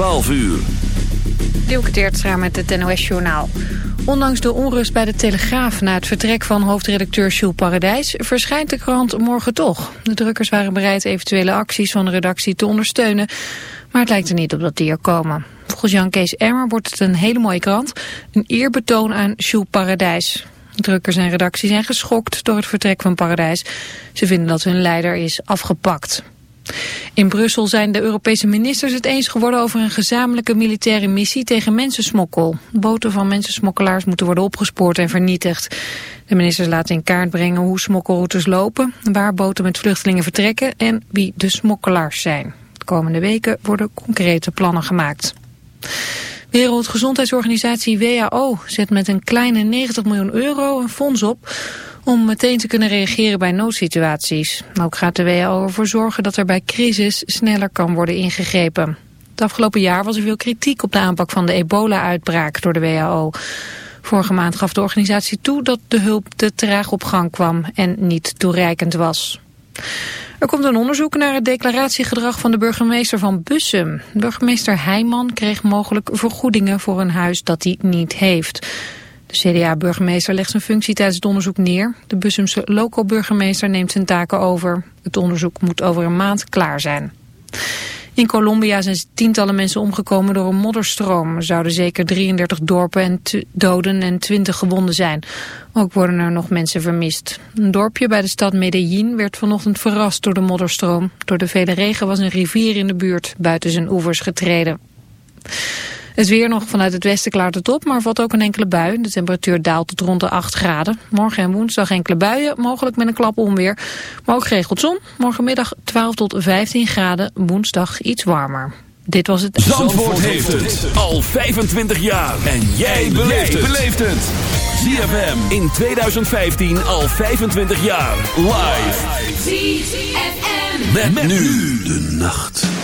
12 uur. Dielke met het NOS-journaal. Ondanks de onrust bij de Telegraaf na het vertrek van hoofdredacteur Jules Paradijs... verschijnt de krant morgen toch. De drukkers waren bereid eventuele acties van de redactie te ondersteunen... maar het lijkt er niet op dat die er komen. Volgens Jan Kees Emmer wordt het een hele mooie krant. Een eerbetoon aan Jules Paradijs. Drukkers en redactie zijn geschokt door het vertrek van Paradijs. Ze vinden dat hun leider is afgepakt. In Brussel zijn de Europese ministers het eens geworden over een gezamenlijke militaire missie tegen mensensmokkel. Boten van mensensmokkelaars moeten worden opgespoord en vernietigd. De ministers laten in kaart brengen hoe smokkelroutes lopen, waar boten met vluchtelingen vertrekken en wie de smokkelaars zijn. De komende weken worden concrete plannen gemaakt. Wereldgezondheidsorganisatie WHO zet met een kleine 90 miljoen euro een fonds op om meteen te kunnen reageren bij noodsituaties. Ook gaat de WHO ervoor zorgen dat er bij crisis sneller kan worden ingegrepen. Het afgelopen jaar was er veel kritiek op de aanpak van de ebola-uitbraak door de WHO. Vorige maand gaf de organisatie toe dat de hulp te traag op gang kwam en niet toereikend was. Er komt een onderzoek naar het declaratiegedrag van de burgemeester van Bussum. Burgemeester Heijman kreeg mogelijk vergoedingen voor een huis dat hij niet heeft. De CDA-burgemeester legt zijn functie tijdens het onderzoek neer. De Bussumse local-burgemeester neemt zijn taken over. Het onderzoek moet over een maand klaar zijn. In Colombia zijn tientallen mensen omgekomen door een modderstroom. Er zouden zeker 33 dorpen en doden en 20 gewonden zijn. Ook worden er nog mensen vermist. Een dorpje bij de stad Medellin werd vanochtend verrast door de modderstroom. Door de vele regen was een rivier in de buurt buiten zijn oevers getreden. Het weer nog vanuit het westen klaart het op, maar valt ook een enkele bui. De temperatuur daalt tot rond de 8 graden. Morgen en woensdag enkele buien, mogelijk met een klap onweer. Maar ook geregeld zon. Morgenmiddag 12 tot 15 graden, woensdag iets warmer. Dit was het... Zandvoort, Zandvoort heeft het al 25 jaar. En jij beleeft het. ZFM in 2015 al 25 jaar. Live. ZFM. met nu de nacht.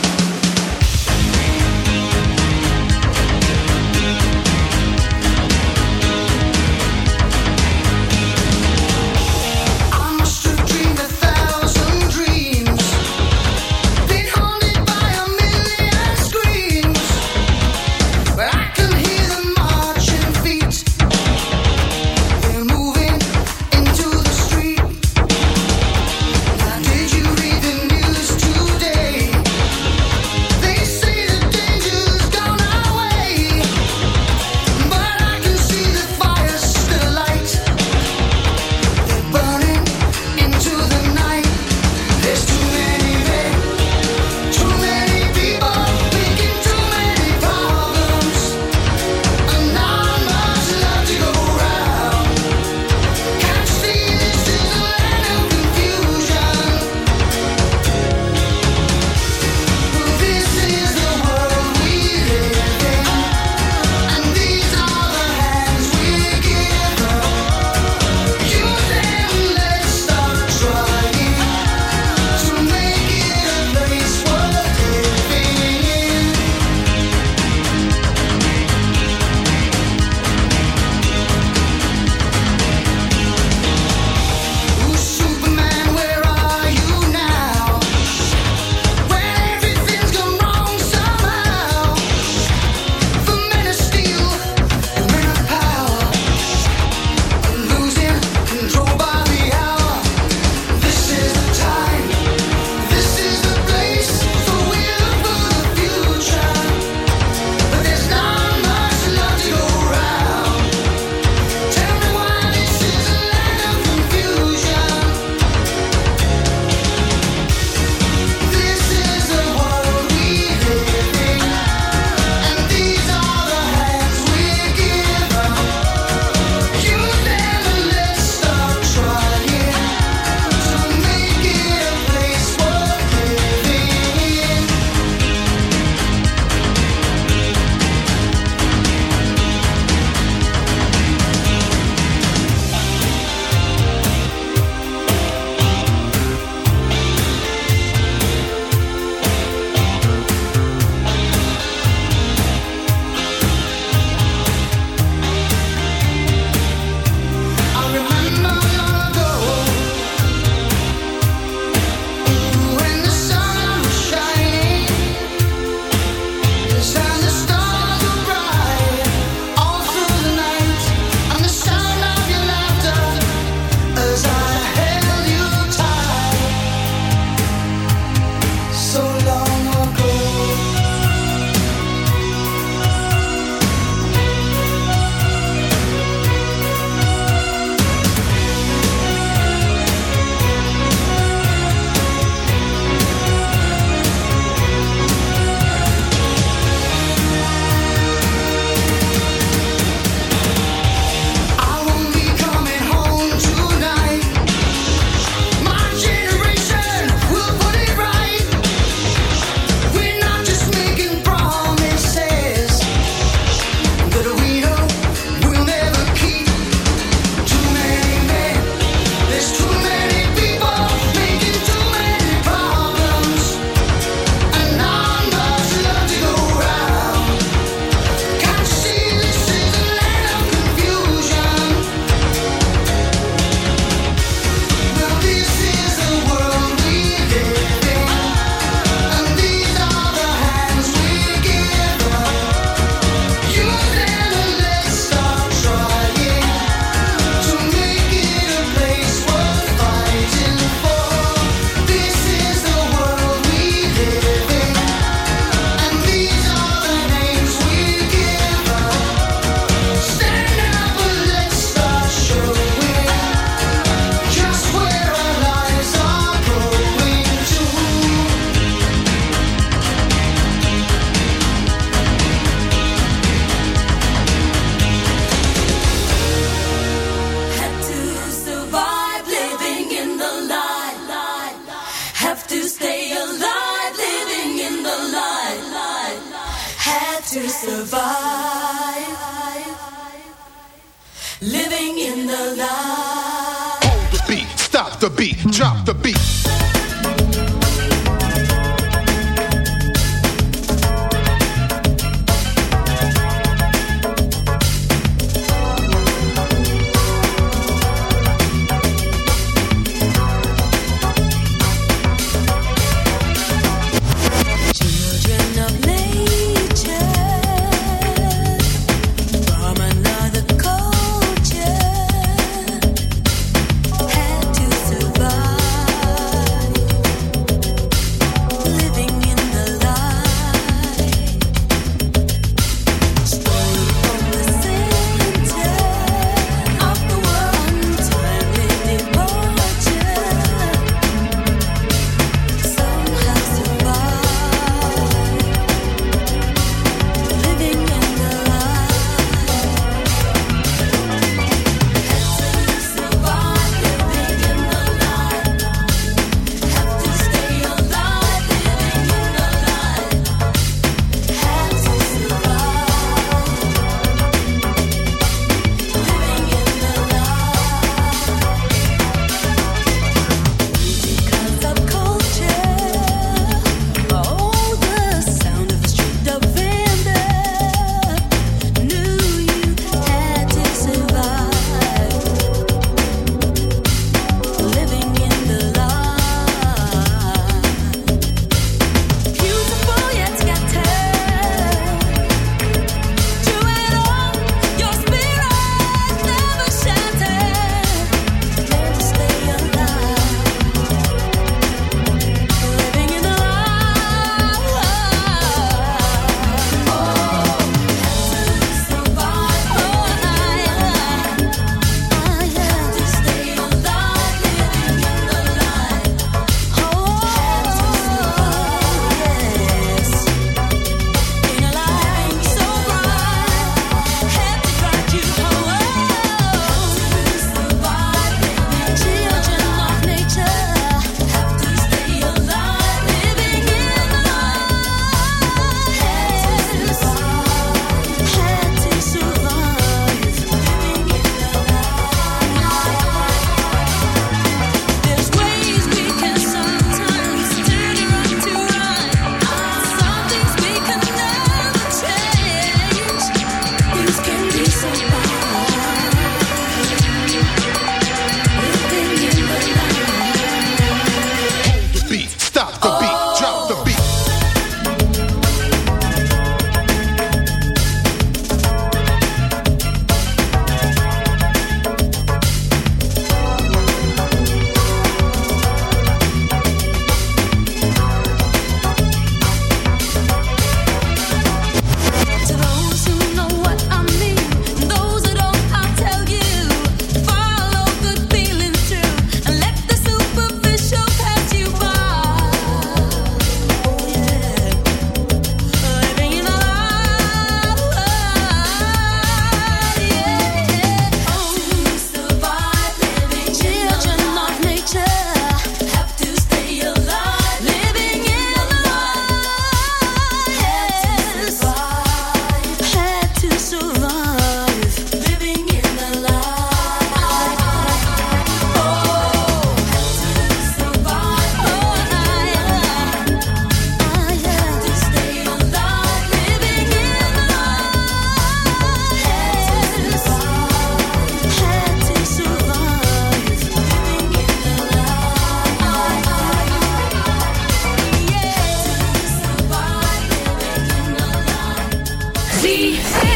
See.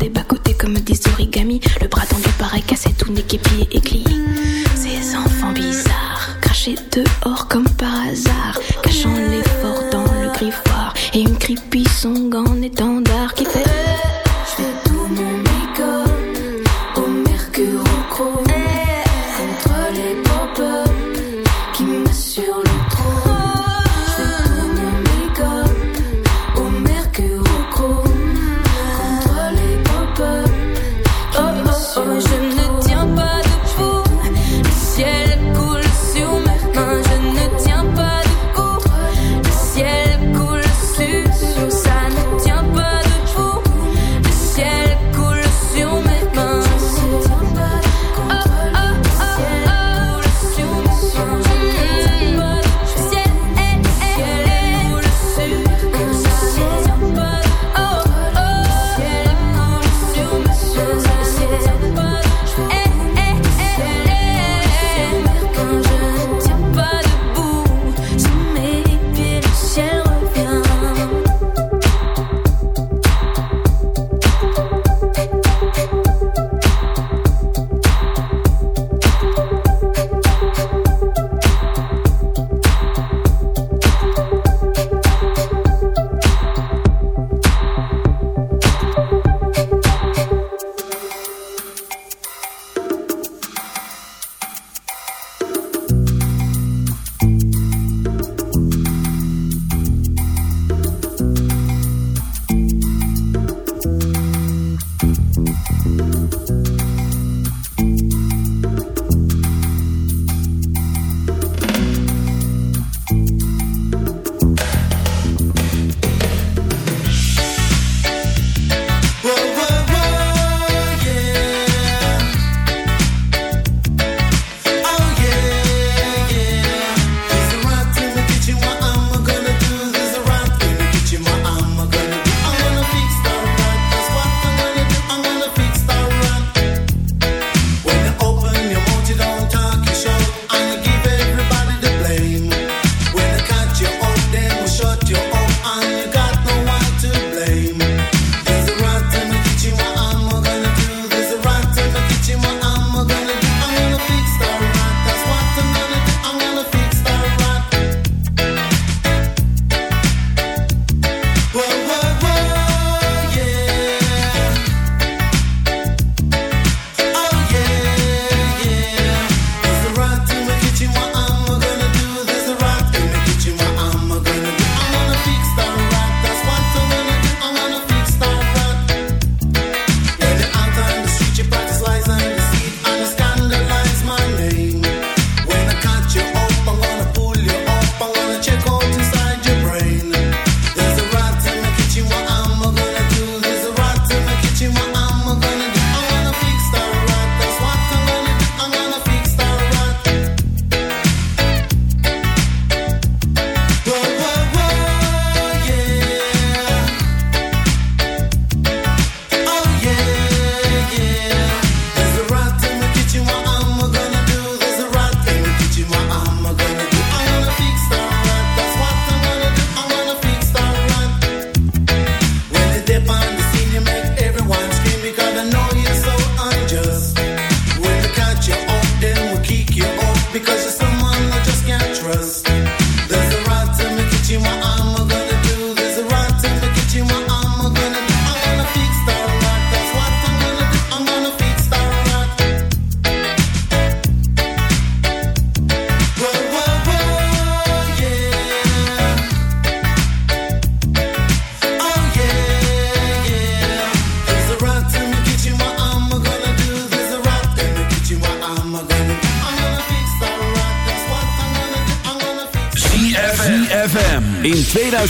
Ces enfants bizarres, crachés dehors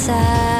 side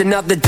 Another